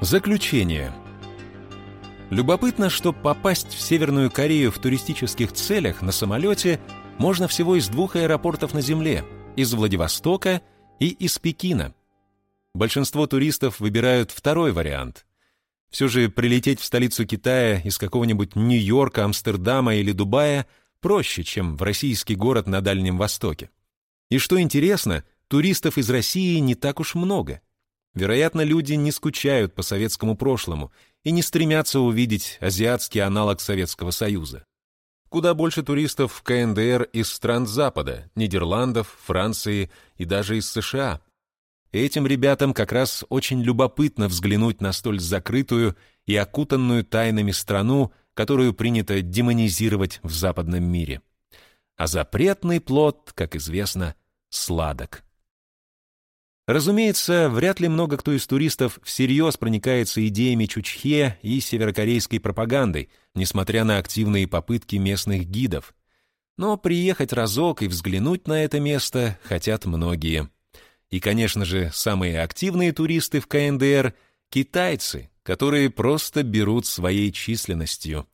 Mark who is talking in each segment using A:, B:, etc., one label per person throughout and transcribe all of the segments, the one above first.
A: Заключение. Любопытно, что попасть в Северную Корею в туристических целях на самолете можно всего из двух аэропортов на Земле – из Владивостока и из Пекина. Большинство туристов выбирают второй вариант. Все же прилететь в столицу Китая из какого-нибудь Нью-Йорка, Амстердама или Дубая проще, чем в российский город на Дальнем Востоке. И что интересно, туристов из России не так уж много – Вероятно, люди не скучают по советскому прошлому и не стремятся увидеть азиатский аналог Советского Союза. Куда больше туристов в КНДР из стран Запада, Нидерландов, Франции и даже из США. Этим ребятам как раз очень любопытно взглянуть на столь закрытую и окутанную тайнами страну, которую принято демонизировать в западном мире. А запретный плод, как известно, сладок. Разумеется, вряд ли много кто из туристов всерьез проникается идеями Чучхе и северокорейской пропагандой, несмотря на активные попытки местных гидов. Но приехать разок и взглянуть на это место хотят многие. И, конечно же, самые активные туристы в КНДР — китайцы, которые просто берут своей численностью.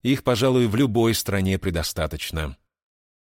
A: Их, пожалуй, в любой стране предостаточно.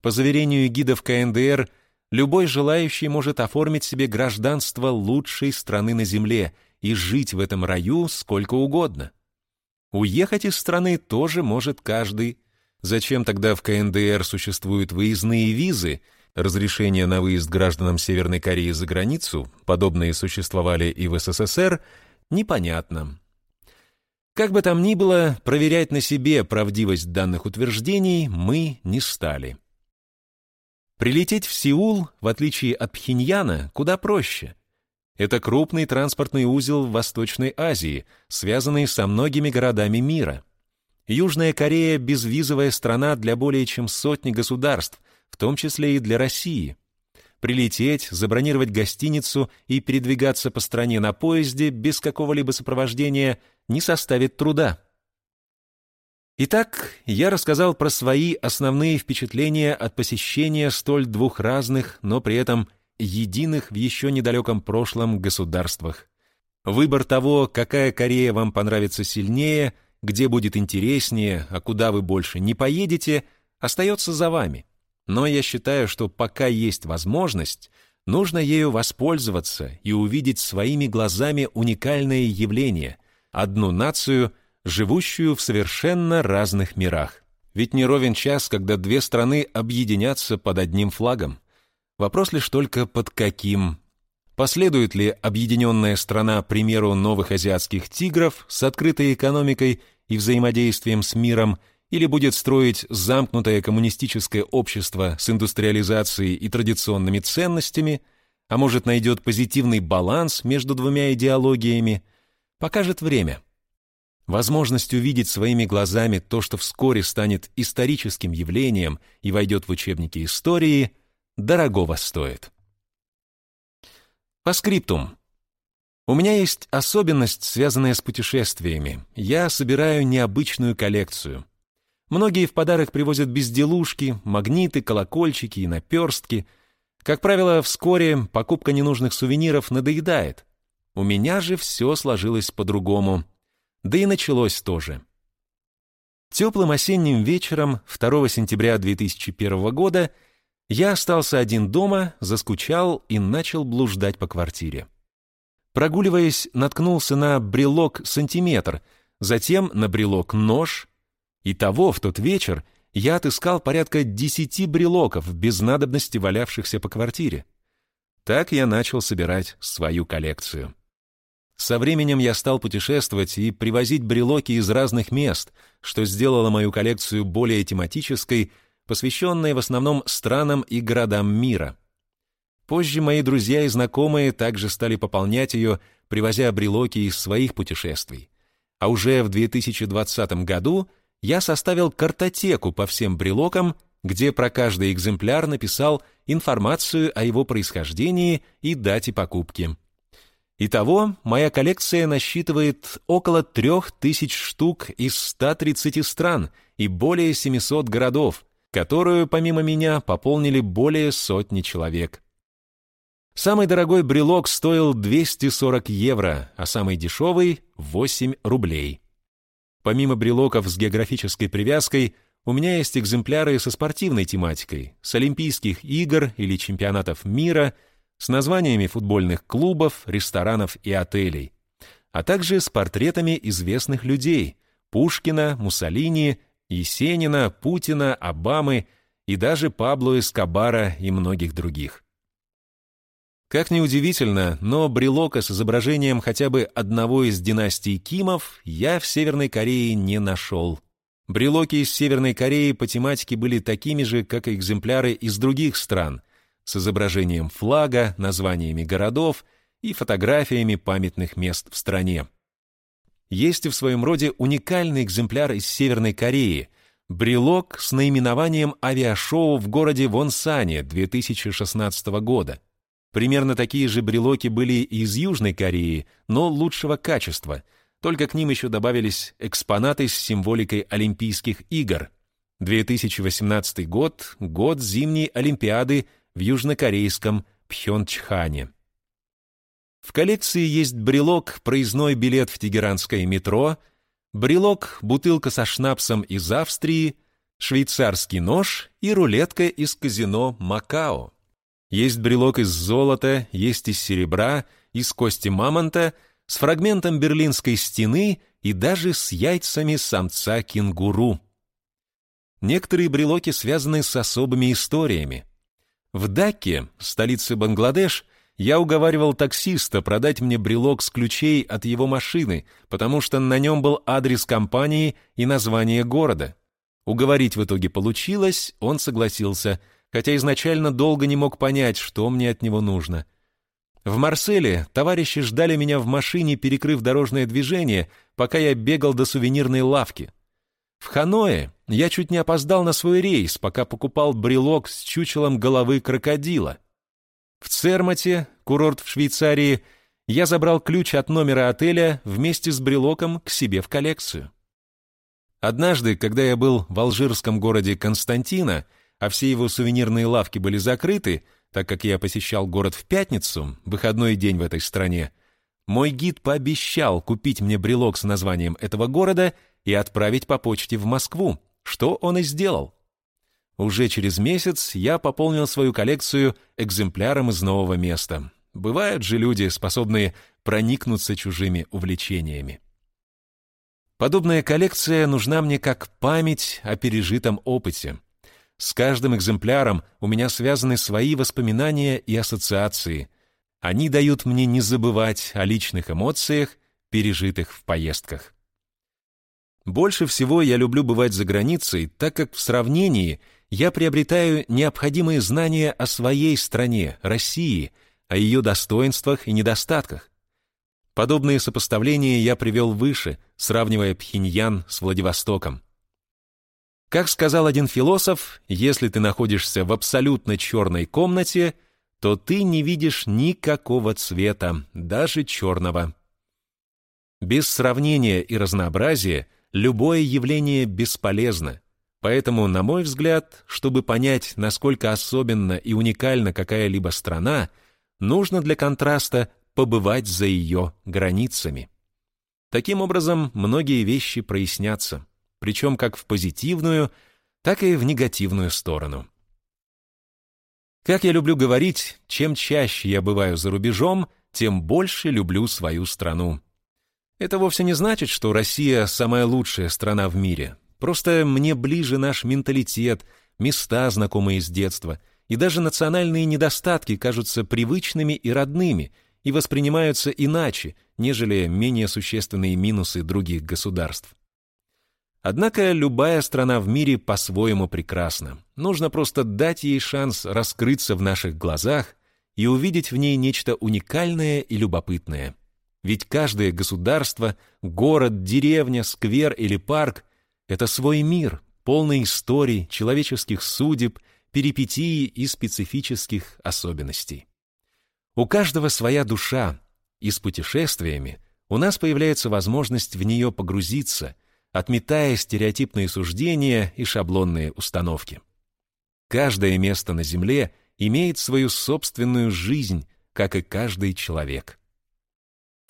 A: По заверению гидов КНДР — Любой желающий может оформить себе гражданство лучшей страны на Земле и жить в этом раю сколько угодно. Уехать из страны тоже может каждый. Зачем тогда в КНДР существуют выездные визы, разрешения на выезд гражданам Северной Кореи за границу, подобные существовали и в СССР, непонятно. Как бы там ни было, проверять на себе правдивость данных утверждений мы не стали. Прилететь в Сеул, в отличие от Пхеньяна, куда проще. Это крупный транспортный узел в Восточной Азии, связанный со многими городами мира. Южная Корея – безвизовая страна для более чем сотни государств, в том числе и для России. Прилететь, забронировать гостиницу и передвигаться по стране на поезде без какого-либо сопровождения не составит труда. Итак, я рассказал про свои основные впечатления от посещения столь двух разных, но при этом единых в еще недалеком прошлом государствах. Выбор того, какая Корея вам понравится сильнее, где будет интереснее, а куда вы больше не поедете, остается за вами. Но я считаю, что пока есть возможность, нужно ею воспользоваться и увидеть своими глазами уникальное явление, одну нацию – живущую в совершенно разных мирах. Ведь не ровен час, когда две страны объединятся под одним флагом. Вопрос лишь только под каким. Последует ли объединенная страна примеру новых азиатских тигров с открытой экономикой и взаимодействием с миром, или будет строить замкнутое коммунистическое общество с индустриализацией и традиционными ценностями, а может найдет позитивный баланс между двумя идеологиями, покажет время – Возможность увидеть своими глазами то, что вскоре станет историческим явлением и войдет в учебники истории, дорогого стоит. По скриптум. У меня есть особенность, связанная с путешествиями. Я собираю необычную коллекцию. Многие в подарок привозят безделушки, магниты, колокольчики и наперстки. Как правило, вскоре покупка ненужных сувениров надоедает. У меня же все сложилось по-другому — да и началось тоже. Теплым осенним вечером 2 сентября 2001 года я остался один дома, заскучал и начал блуждать по квартире. Прогуливаясь, наткнулся на брелок сантиметр, затем на брелок нож. И того в тот вечер я отыскал порядка десяти брелоков, без надобности валявшихся по квартире. Так я начал собирать свою коллекцию. Со временем я стал путешествовать и привозить брелоки из разных мест, что сделало мою коллекцию более тематической, посвященной в основном странам и городам мира. Позже мои друзья и знакомые также стали пополнять ее, привозя брелоки из своих путешествий. А уже в 2020 году я составил картотеку по всем брелокам, где про каждый экземпляр написал информацию о его происхождении и дате покупки. Итого, моя коллекция насчитывает около 3000 штук из 130 стран и более 700 городов, которую, помимо меня, пополнили более сотни человек. Самый дорогой брелок стоил 240 евро, а самый дешевый — 8 рублей. Помимо брелоков с географической привязкой, у меня есть экземпляры со спортивной тематикой, с Олимпийских игр или чемпионатов мира, с названиями футбольных клубов, ресторанов и отелей, а также с портретами известных людей – Пушкина, Муссолини, Есенина, Путина, Обамы и даже Пабло Эскобара и многих других. Как ни удивительно, но брелока с изображением хотя бы одного из династий Кимов я в Северной Корее не нашел. Брелоки из Северной Кореи по тематике были такими же, как и экземпляры из других стран, с изображением флага, названиями городов и фотографиями памятных мест в стране. Есть и в своем роде уникальный экземпляр из Северной Кореи – брелок с наименованием авиашоу в городе Вонсане 2016 года – Примерно такие же брелоки были и из Южной Кореи, но лучшего качества, только к ним еще добавились экспонаты с символикой Олимпийских игр. 2018 год – год зимней Олимпиады в южнокорейском Пхенчхане. В коллекции есть брелок «Проездной билет в тегеранское метро», брелок «Бутылка со шнапсом из Австрии», швейцарский нож и рулетка из казино «Макао». Есть брелок из золота, есть из серебра, из кости мамонта, с фрагментом берлинской стены и даже с яйцами самца кенгуру. Некоторые брелоки связаны с особыми историями. В Даке, столице Бангладеш, я уговаривал таксиста продать мне брелок с ключей от его машины, потому что на нем был адрес компании и название города. Уговорить в итоге получилось, он согласился – хотя изначально долго не мог понять, что мне от него нужно. В Марселе товарищи ждали меня в машине, перекрыв дорожное движение, пока я бегал до сувенирной лавки. В Ханое я чуть не опоздал на свой рейс, пока покупал брелок с чучелом головы крокодила. В Цермате, курорт в Швейцарии, я забрал ключ от номера отеля вместе с брелоком к себе в коллекцию. Однажды, когда я был в алжирском городе Константина, а все его сувенирные лавки были закрыты, так как я посещал город в пятницу, выходной день в этой стране, мой гид пообещал купить мне брелок с названием этого города и отправить по почте в Москву, что он и сделал. Уже через месяц я пополнил свою коллекцию экземпляром из нового места. Бывают же люди, способные проникнуться чужими увлечениями. Подобная коллекция нужна мне как память о пережитом опыте — с каждым экземпляром у меня связаны свои воспоминания и ассоциации. Они дают мне не забывать о личных эмоциях, пережитых в поездках. Больше всего я люблю бывать за границей, так как в сравнении я приобретаю необходимые знания о своей стране, России, о ее достоинствах и недостатках. Подобные сопоставления я привел выше, сравнивая Пхеньян с Владивостоком. Как сказал один философ, если ты находишься в абсолютно черной комнате, то ты не видишь никакого цвета, даже черного. Без сравнения и разнообразия любое явление бесполезно. Поэтому, на мой взгляд, чтобы понять, насколько особенна и уникальна какая-либо страна, нужно для контраста побывать за ее границами. Таким образом, многие вещи прояснятся причем как в позитивную, так и в негативную сторону. Как я люблю говорить, чем чаще я бываю за рубежом, тем больше люблю свою страну. Это вовсе не значит, что Россия самая лучшая страна в мире. Просто мне ближе наш менталитет, места, знакомые с детства, и даже национальные недостатки кажутся привычными и родными и воспринимаются иначе, нежели менее существенные минусы других государств. Однако любая страна в мире по-своему прекрасна. Нужно просто дать ей шанс раскрыться в наших глазах и увидеть в ней нечто уникальное и любопытное. Ведь каждое государство, город, деревня, сквер или парк — это свой мир, полный историй, человеческих судеб, перипетий и специфических особенностей. У каждого своя душа, и с путешествиями у нас появляется возможность в нее погрузиться — отметая стереотипные суждения и шаблонные установки. Каждое место на Земле имеет свою собственную жизнь, как и каждый человек.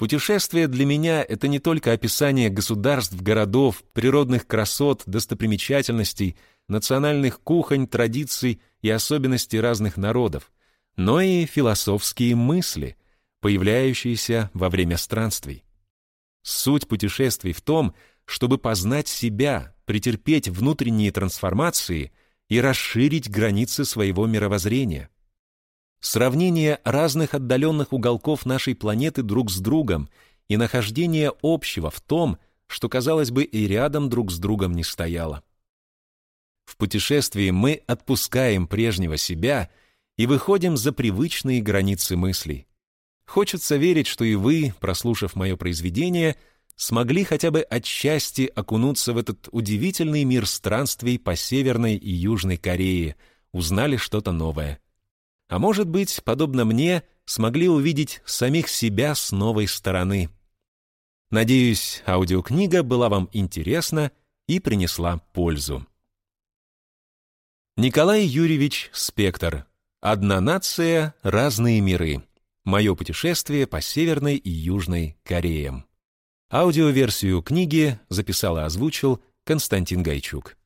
A: Путешествие для меня — это не только описание государств, городов, природных красот, достопримечательностей, национальных кухонь, традиций и особенностей разных народов, но и философские мысли, появляющиеся во время странствий. Суть путешествий в том, чтобы познать себя, претерпеть внутренние трансформации и расширить границы своего мировоззрения. Сравнение разных отдаленных уголков нашей планеты друг с другом и нахождение общего в том, что, казалось бы, и рядом друг с другом не стояло. В путешествии мы отпускаем прежнего себя и выходим за привычные границы мыслей. Хочется верить, что и вы, прослушав мое произведение, смогли хотя бы отчасти окунуться в этот удивительный мир странствий по Северной и Южной Корее, узнали что-то новое. А может быть, подобно мне, смогли увидеть самих себя с новой стороны. Надеюсь, аудиокнига была вам интересна и принесла пользу. Николай Юрьевич Спектр. «Одна нация, разные миры. Мое путешествие по Северной и Южной Кореям». Аудиоверсию книги записал и озвучил Константин Гайчук.